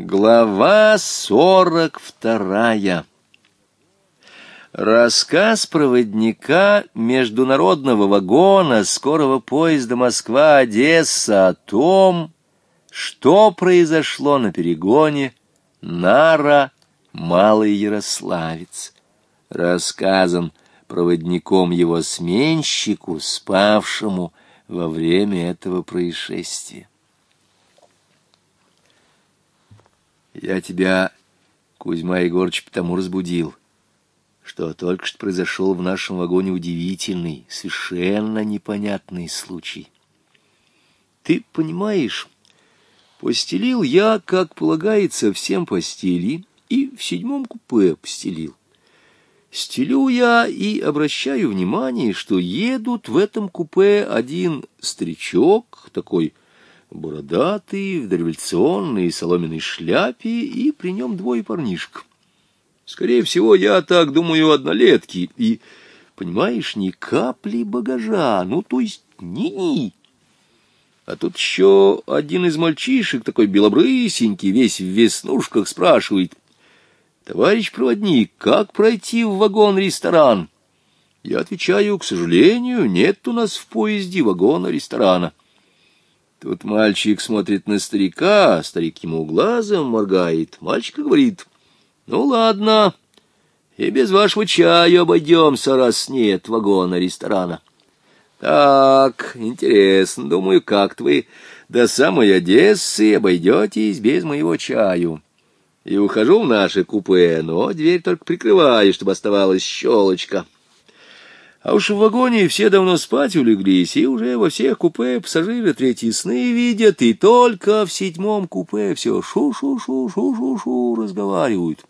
Глава сорок вторая. Рассказ проводника международного вагона скорого поезда Москва-Одесса о том, что произошло на перегоне Нара Малый Ярославец. Рассказан проводником его сменщику, спавшему во время этого происшествия. Я тебя, Кузьма Егорыч, потому разбудил, что только что произошел в нашем вагоне удивительный, совершенно непонятный случай. Ты понимаешь, постелил я, как полагается, всем постели, и в седьмом купе постелил. Стелю я и обращаю внимание, что едут в этом купе один старичок, такой бородатый, в дореволюционной соломенной шляпе и при нем двое парнишек. Скорее всего, я так думаю, однолетки. И, понимаешь, ни капли багажа, ну, то есть ни ни. А тут еще один из мальчишек, такой белобрысенький, весь в веснушках, спрашивает. «Товарищ проводник, как пройти в вагон-ресторан?» Я отвечаю, к сожалению, нет у нас в поезде вагона-ресторана. Тут мальчик смотрит на старика, старик ему глазом моргает. Мальчик говорит, ну ладно, и без вашего чая обойдемся, раз нет вагона ресторана. Так, интересно, думаю, как вы до самой Одессы обойдетесь без моего чаю. И ухожу в наше купе, но дверь только прикрываю, чтобы оставалась щелочка. — а уж в вагоне все давно спать улеглись, и уже во всех купе пассажиры третьи сны видят, и только в седьмом купе все шу-шу-шу-шу-шу-шу разговаривают.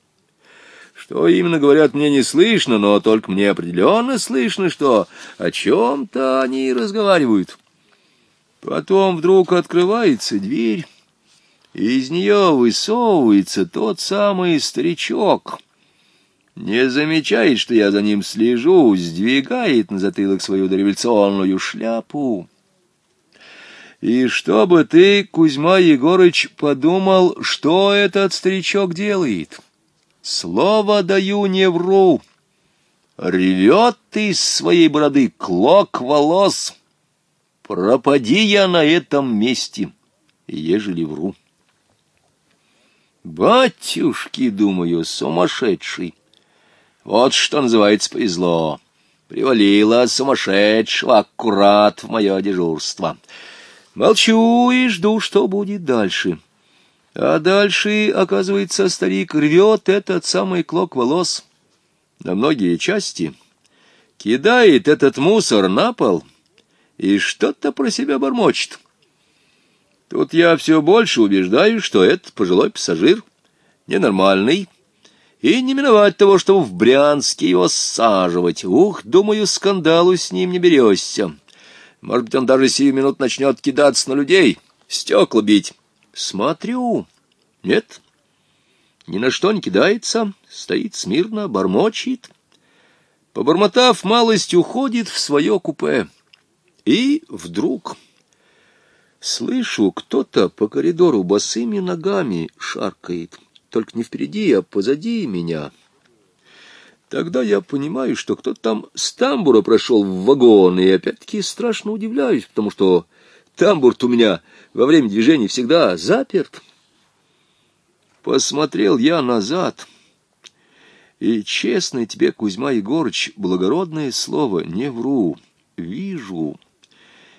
Что именно говорят, мне не слышно, но только мне определенно слышно, что о чем-то они разговаривают. Потом вдруг открывается дверь, и из нее высовывается тот самый старичок — не замечает, что я за ним слежу, сдвигает на затылок свою дореволюционную шляпу. И чтобы ты, Кузьма Егорыч, подумал, что этот старичок делает. Слово даю, не вру. Ревет ты из своей бороды клок волос. Пропади я на этом месте, ежели вру. Батюшки, думаю, сумасшедший. Вот что называется повезло. Привалило сумасшедшего аккурат в мое дежурство. Молчу и жду, что будет дальше. А дальше, оказывается, старик рвет этот самый клок волос на многие части, кидает этот мусор на пол и что-то про себя бормочет. Тут я все больше убеждаюсь, что этот пожилой пассажир ненормальный, и не миновать того, чтобы в Брянске его саживать. Ух, думаю, скандалу с ним не берешься. Может быть, он даже сию минут начнет кидаться на людей, стекла бить. Смотрю. Нет, ни на что не кидается, стоит смирно, бормочет. Побормотав малость, уходит в свое купе. И вдруг... Слышу, кто-то по коридору босыми ногами шаркает только не впереди, а позади меня. Тогда я понимаю, что кто-то там с тамбура прошел в вагон, и опять-таки страшно удивляюсь, потому что тамбур у меня во время движения всегда заперт. Посмотрел я назад, и, честно тебе, Кузьма Егорыч, благородное слово, не вру, вижу.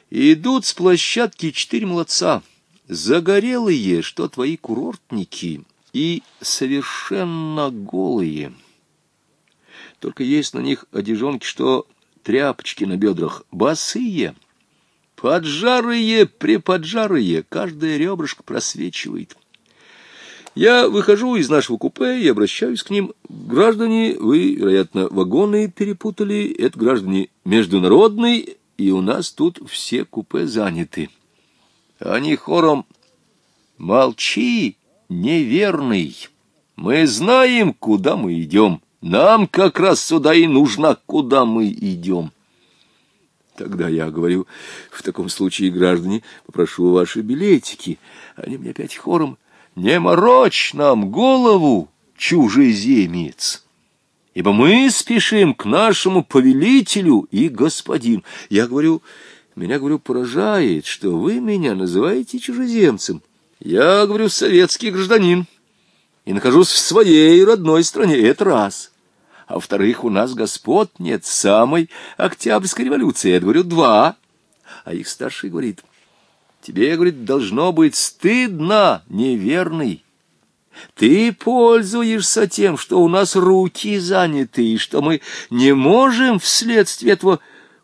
Идут с площадки четыре молодца, загорелые, что твои курортники — и совершенно голые. Только есть на них одежонки, что тряпочки на бедрах босые, поджарые, преподжарые, каждое ребрышко просвечивает. Я выхожу из нашего купе и обращаюсь к ним. Граждане, вы, вероятно, вагоны перепутали. Это граждане международные, и у нас тут все купе заняты. Они хором «Молчи!» неверный. Мы знаем, куда мы идем. Нам как раз сюда и нужно, куда мы идем. Тогда я говорю, в таком случае, граждане, попрошу ваши билетики. Они мне опять хором. Не морочь нам голову, чужеземец, ибо мы спешим к нашему повелителю и господин. Я говорю, меня, говорю, поражает, что вы меня называете чужеземцем. Я, говорю, советский гражданин и нахожусь в своей родной стране, это раз. А во-вторых, у нас господ нет самой Октябрьской революции, я говорю, два. А их старший говорит, тебе, говорит, должно быть стыдно, неверный. Ты пользуешься тем, что у нас руки заняты, и что мы не можем вследствие этого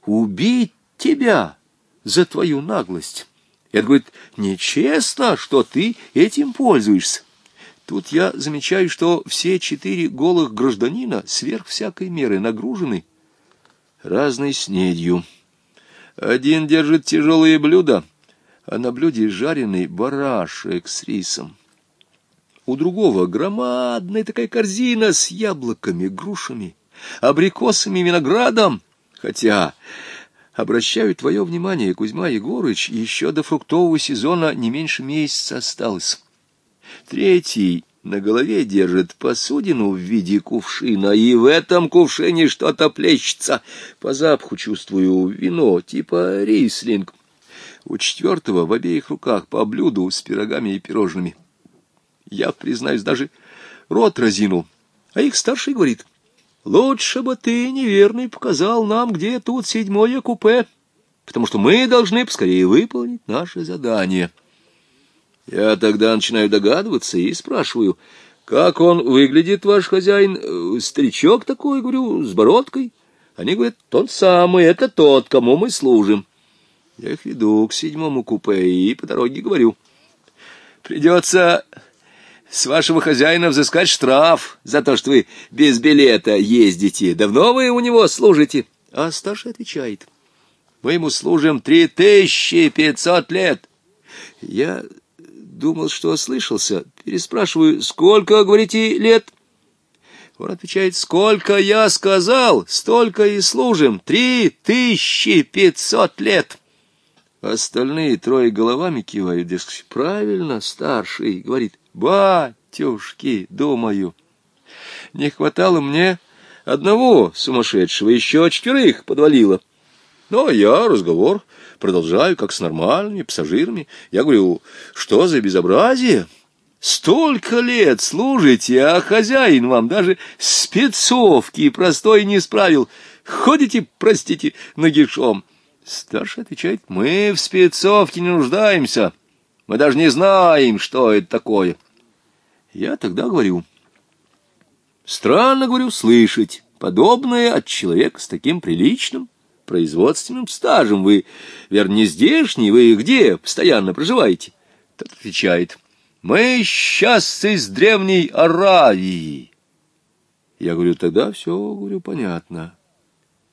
убить тебя за твою наглость». Это, говорит, нечестно, что ты этим пользуешься. Тут я замечаю, что все четыре голых гражданина сверх всякой меры нагружены разной снедью. Один держит тяжелые блюда, а на блюде жареный барашек с рисом. У другого громадная такая корзина с яблоками, грушами, абрикосами, виноградом. Хотя Обращаю твое внимание, Кузьма Егорыч, еще до фруктового сезона не меньше месяца осталось. Третий на голове держит посудину в виде кувшина, и в этом кувшине что-то плещется. По запаху чувствую вино, типа рейслинг. У четвертого в обеих руках по блюду с пирогами и пирожными. Я, признаюсь, даже рот разинул. А их старший говорит — Лучше бы ты, неверный, показал нам, где тут седьмое купе, потому что мы должны поскорее выполнить наше задание. Я тогда начинаю догадываться и спрашиваю, как он выглядит, ваш хозяин? Старичок такой, говорю, с бородкой. Они говорят, тот самый, это тот, кому мы служим. Я их веду к седьмому купе и по дороге говорю. Придется с вашего хозяина взыскать штраф за то, что вы без билета ездите. Давно вы у него служите? А старший отвечает. Мы ему служим три тысячи пятьсот лет. Я думал, что ослышался. Переспрашиваю, сколько, говорите, лет? Он отвечает, сколько я сказал, столько и служим. Три тысячи пятьсот лет. Остальные трое головами кивают, дескать, правильно, старший, говорит. Батюшки, думаю. Не хватало мне одного сумасшедшего, еще четверых подвалило. Но я разговор продолжаю, как с нормальными пассажирами. Я говорю, что за безобразие? Столько лет служите, а хозяин вам даже спецовки простой не справил. Ходите, простите, нагишом. Старший отвечает, мы в спецовке не нуждаемся. Мы даже не знаем, что это такое. Я тогда говорю. Странно, говорю, слышать подобное от человека с таким приличным производственным стажем. Вы, верно, не здешний, вы где постоянно проживаете? Тот отвечает. Мы сейчас из древней Аравии. Я говорю, тогда все, говорю, понятно.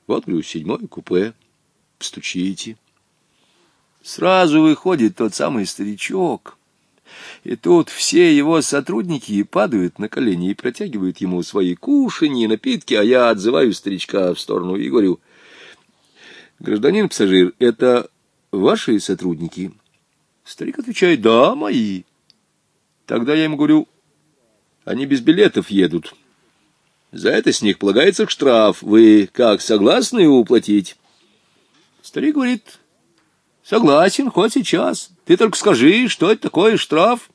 Вот, говорю, седьмое купе. Стучите. Сразу выходит тот самый старичок. И тут все его сотрудники падают на колени и протягивают ему свои кушанья и напитки, а я отзываю старичка в сторону и говорю, «Гражданин пассажир, это ваши сотрудники?» Старик отвечает, «Да, мои». Тогда я им говорю, «Они без билетов едут. За это с них полагается штраф. Вы как, согласны уплатить?» Старик говорит, Согласен, хоть сейчас. Ты только скажи, что это такое штраф?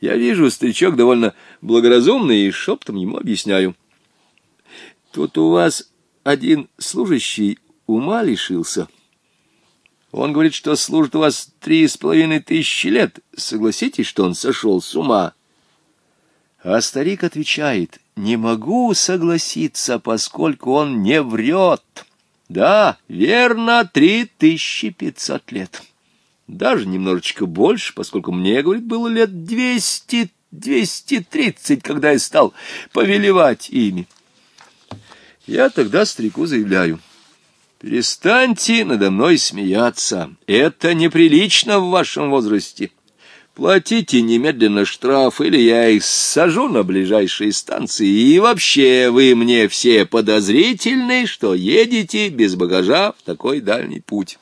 Я вижу, старичок довольно благоразумный, и шептом ему объясняю. Тут у вас один служащий ума лишился. Он говорит, что служит у вас три с половиной тысячи лет. Согласитесь, что он сошел с ума? А старик отвечает, не могу согласиться, поскольку он не врет». Да, верно, три тысячи пятьсот лет. Даже немножечко больше, поскольку мне, говорит, было лет двести, двести тридцать, когда я стал повелевать ими. Я тогда старику заявляю. Перестаньте надо мной смеяться. Это неприлично в вашем возрасте. Платите немедленно штраф, или я их сажу на ближайшие станции, и вообще вы мне все подозрительны, что едете без багажа в такой дальний путь.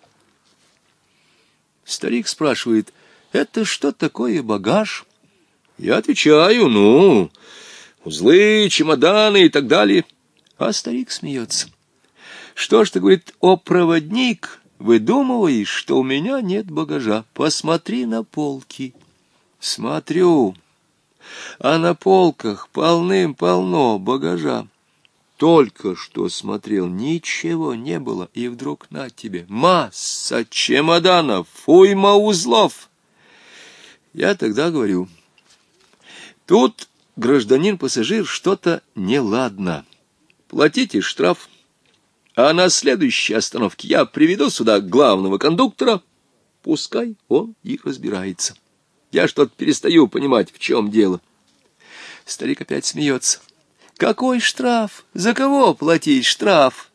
Старик спрашивает, это что такое багаж? Я отвечаю, ну, узлы, чемоданы и так далее. А старик смеется. Что ж ты, говорит, о проводник, выдумываешь, что у меня нет багажа. Посмотри на полки. Смотрю, а на полках полным-полно багажа. Только что смотрел, ничего не было, и вдруг на тебе масса чемоданов, уйма узлов. Я тогда говорю, тут гражданин-пассажир что-то неладно. Платите штраф, а на следующей остановке я приведу сюда главного кондуктора, пускай он и разбирается. Я что-то перестаю понимать, в чем дело. Старик опять смеется. Какой штраф? За кого платить штраф?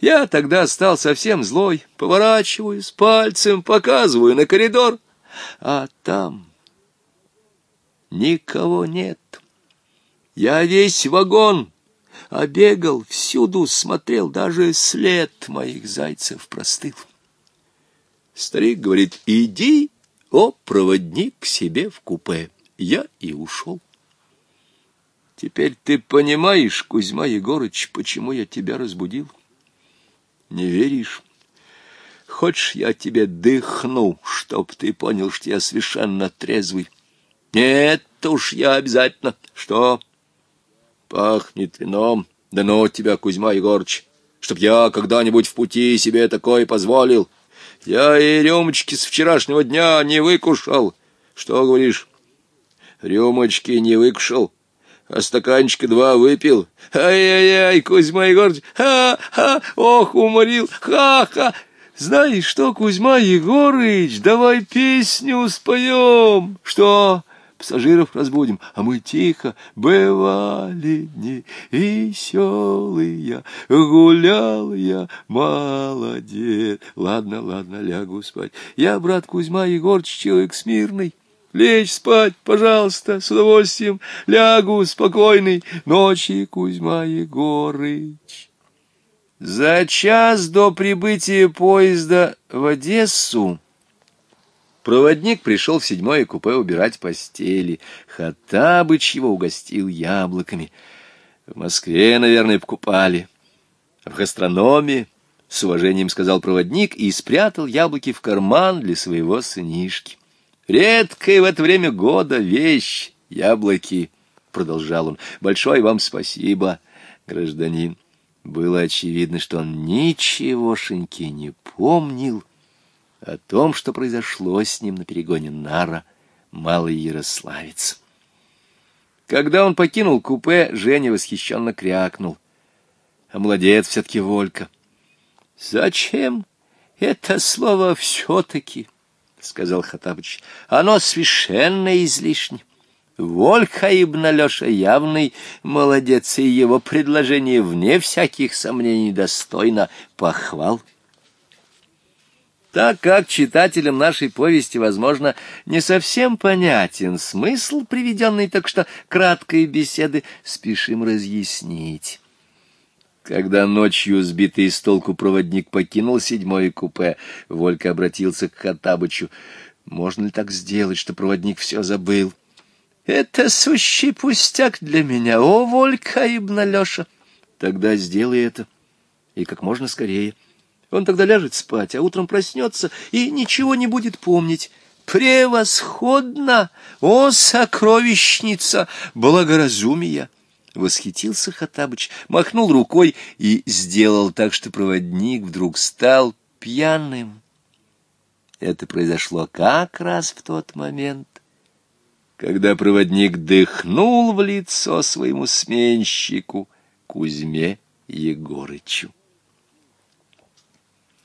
Я тогда стал совсем злой, поворачиваюсь пальцем, показываю на коридор, а там никого нет. Я весь вагон обегал, всюду смотрел, даже след моих зайцев простыл. Старик говорит, иди о, проводник к себе в купе. Я и ушел. Теперь ты понимаешь, Кузьма Егорыч, почему я тебя разбудил? Не веришь? Хочешь, я тебе дыхну, чтоб ты понял, что я совершенно трезвый? Нет уж, я обязательно. Что? Пахнет вином. Да ну тебя, Кузьма Егорыч, чтоб я когда-нибудь в пути себе такое позволил. Я и рюмочки с вчерашнего дня не выкушал. Что говоришь? Рюмочки не выкушал, а стаканчика два выпил. Ай-яй-яй, Кузьма Егорович, ха-ха, ох, уморил, ха-ха. Знаешь что, Кузьма Егорыч, давай песню споем. Что? пассажиров разбудим, а мы тихо бывали дни веселые, гулял я, молодец. Ладно, ладно, лягу спать. Я, брат Кузьма Егорыч, человек смирный. Лечь спать, пожалуйста, с удовольствием. Лягу спокойный. ночи, Кузьма Егорыч. За час до прибытия поезда в Одессу Проводник пришел в седьмое купе убирать постели. Хаттабыч его угостил яблоками. В Москве, наверное, покупали. В гастрономе, с уважением сказал проводник, и спрятал яблоки в карман для своего сынишки. Редкая в это время года вещь — яблоки, — продолжал он. Большое вам спасибо, гражданин. Было очевидно, что он ничегошеньки не помнил, — о том, что произошло с ним на перегоне Нара, Малый Ярославец. Когда он покинул купе, Женя восхищенно крякнул. А молодец все-таки Волька. — Зачем это слово «все-таки»? — сказал Хатабыч. — Оно совершенно излишне. Волька ибн Алеша явный молодец, и его предложение, вне всяких сомнений, достойно похвал. — так как читателям нашей повести, возможно, не совсем понятен смысл приведенный, так что краткой беседы, спешим разъяснить. Когда ночью сбитый с толку проводник покинул седьмое купе, Волька обратился к Хаттабычу. «Можно ли так сделать, что проводник все забыл?» «Это сущий пустяк для меня, о, Волька ибн Алеша!» «Тогда сделай это, и как можно скорее». Он тогда ляжет спать, а утром проснется и ничего не будет помнить. «Превосходно! О, сокровищница благоразумия!» Восхитился Хатабыч, махнул рукой и сделал так, что проводник вдруг стал пьяным. Это произошло как раз в тот момент, когда проводник дыхнул в лицо своему сменщику Кузьме Егорычу.